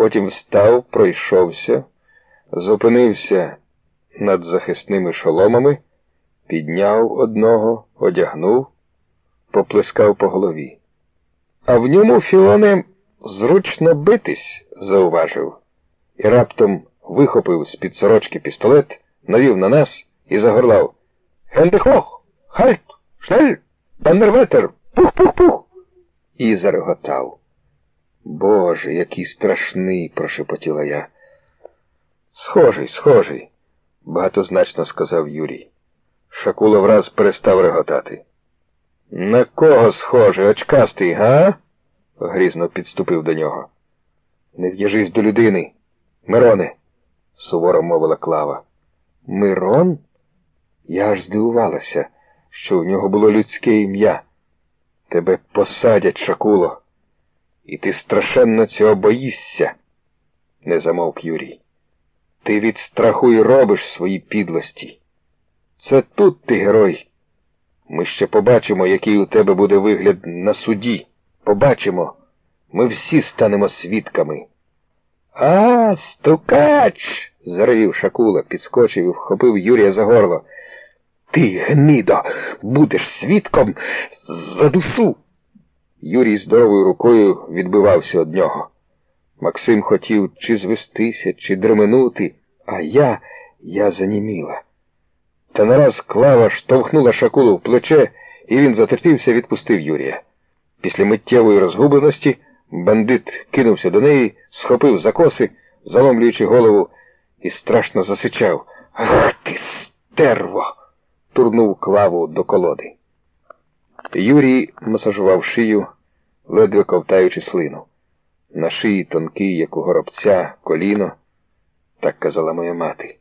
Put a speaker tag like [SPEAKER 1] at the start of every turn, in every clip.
[SPEAKER 1] Потім встав, пройшовся, зупинився над захисними шоломами, підняв одного, одягнув, поплескав по голові. А в ньому Фіоне зручно битись, зауважив, і раптом вихопив з-під сорочки пістолет, навів на нас і загорлав. Hände hoch! Halt! Schnell! Donnerwetter! Пух-пух-пух! І зареготав. Боже, який страшний, прошепотіла я. Схожий, схожий, багатозначно сказав Юрій. Шакула враз перестав реготати. На кого схожий, очкастий, га? грізно підступив до нього. Не в'яжись до людини. Мироне, суворо мовила Клава. Мирон? Я аж здивувалася, що в нього було людське ім'я. Тебе посадять, Шакуло. І ти страшенно цього боїшся, не замовк Юрій. Ти від страху й робиш свої підлості. Це тут ти герой. Ми ще побачимо, який у тебе буде вигляд на суді. Побачимо. Ми всі станемо свідками. А, стукач. заревів Шакула, підскочив і вхопив Юрія за горло. Ти, гнидо, будеш свідком за душу. Юрій здоровою рукою відбивався від нього. Максим хотів чи звестися, чи дременути, а я, я заніміла. Та нараз клава штовхнула шакулу в плече, і він затерпівся, відпустив Юрія. Після миттєвої розгубленості бандит кинувся до неї, схопив за коси, заломлюючи голову, і страшно засичав. Ах ти, стерво! турнув клаву до колоди. Юрій масажував шию, ледве ковтаючи слину. На шиї тонкий, як у горобця, коліно, так казала моя мати.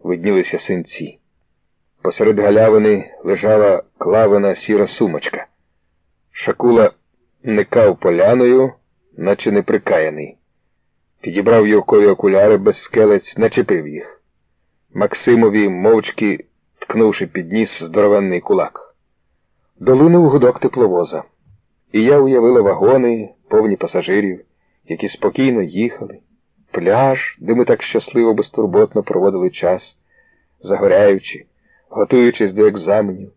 [SPEAKER 1] Виднілися синці. Посеред галявини лежала клавина сіра сумочка. Шакула никав поляною, наче неприкаяний. Підібрав юркові окуляри без скелець, начепив їх. Максимові мовчки ткнувши під ніс здоровенний кулак. Долинув гудок тепловоза, і я уявила вагони, повні пасажирів, які спокійно їхали, пляж, де ми так щасливо безтурботно проводили час, загоряючи, готуючись до екзаменів.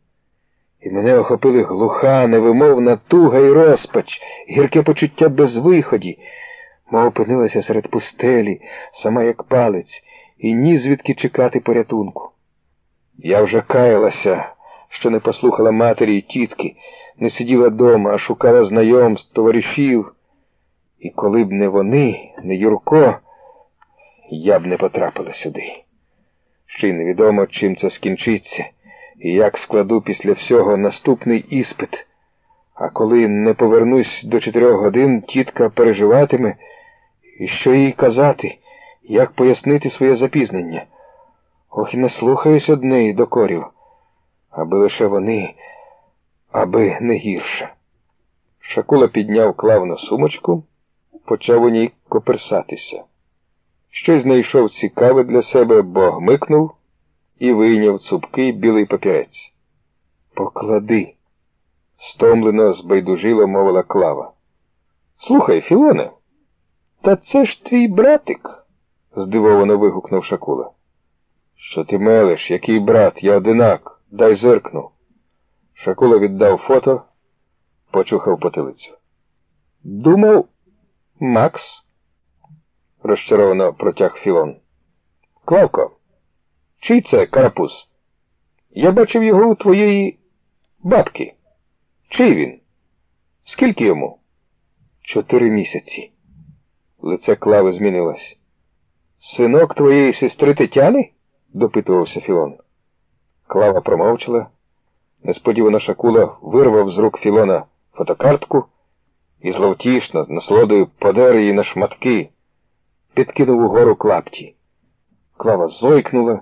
[SPEAKER 1] І мене охопили глуха, невимовна туга і розпач, гірке почуття безвиході, мов опинилася серед пустелі, сама як палець, і ні звідки чекати порятунку. Я вже каялася, що не послухала матері і тітки, не сиділа дома, а шукала знайомств, товаришів. І коли б не вони, не Юрко, я б не потрапила сюди. Ще й невідомо, чим це скінчиться, і як складу після всього наступний іспит. А коли не повернусь до чотирьох годин, тітка переживатиме, і що їй казати, як пояснити своє запізнення. Ох і не слухаюсь однеї докорів, аби лише вони, аби не гірше. Шакула підняв клавну сумочку, почав у ній коперсатися. Щось знайшов цікаве для себе, бо гмикнув і вийняв цупкий білий папірець. Поклади, стомлено, збайдужило мовила клава. Слухай, Філоне, та це ж твій братик, здивовано вигукнув Шакула. Що ти мелиш, який брат, я одинак, дай зиркну. Шакула віддав фото, почухав потилицю. Думав, Макс, розчаровано протяг Філон. Клавко, чий це карапуз? Я бачив його у твоєї бабки. Чий він? Скільки йому? Чотири місяці. Лице клави змінилось. Синок твоєї сестри Тетяни? допитувався Філон. Клава промовчала. Несподівано Шакула вирвав з рук Філона фотокартку і зловтішно, з насолодою подер її на шматки, підкинув угору клапті. Клава зойкнула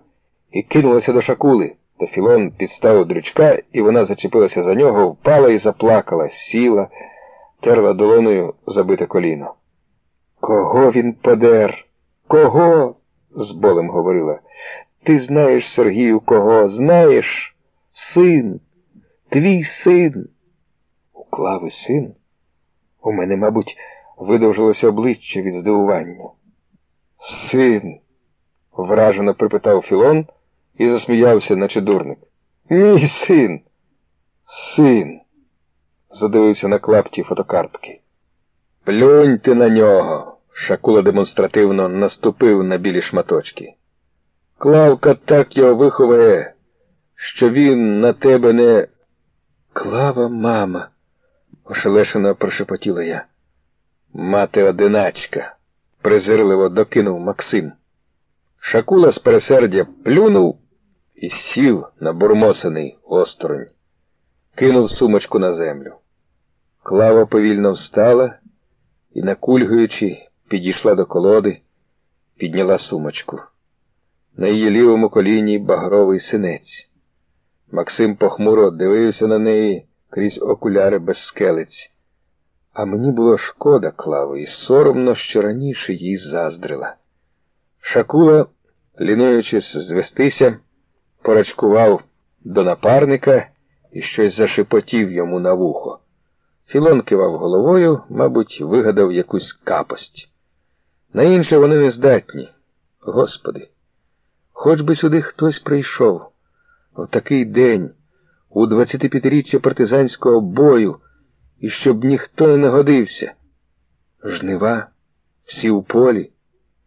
[SPEAKER 1] і кинулася до шакули, та Філон підставив дрючка, і вона зачепилася за нього, впала і заплакала, сіла, терла долоною забите коліно. Кого він подер? Кого? з болем говорила. Ти знаєш, Сергію, кого? Знаєш? Син, твій син. У Клави син? У мене, мабуть, видовжилося обличчя від здивування. Син, вражено припитав Філон і засміявся, наче дурник. Мій син. Син. Задивився на клапті фотокартки. Плюньте на нього. Шакула демонстративно наступив на білі шматочки. Клавка так його виховає, що він на тебе не. Клава, мама, ошелешено прошепотіла я. Мати одиначка, презирливо докинув Максим. Шакула з пересердя плюнув і сів на бурмосений осторонь, кинув сумочку на землю. Клава повільно встала і, накульгуючи, підійшла до колоди, підняла сумочку. На її лівому коліні багровий синець. Максим похмуро дивився на неї крізь окуляри без скелець. А мені було шкода Клави, і соромно, що раніше їй заздрила. Шакула, лінуючись звестися, порачкував до напарника і щось зашепотів йому на вухо. Філон кивав головою, мабуть, вигадав якусь капость. На інше вони не здатні. Господи, хоч би сюди хтось прийшов. В такий день, у 25-річчя партизанського бою, і щоб ніхто не нагодився. Жнива, всі у полі.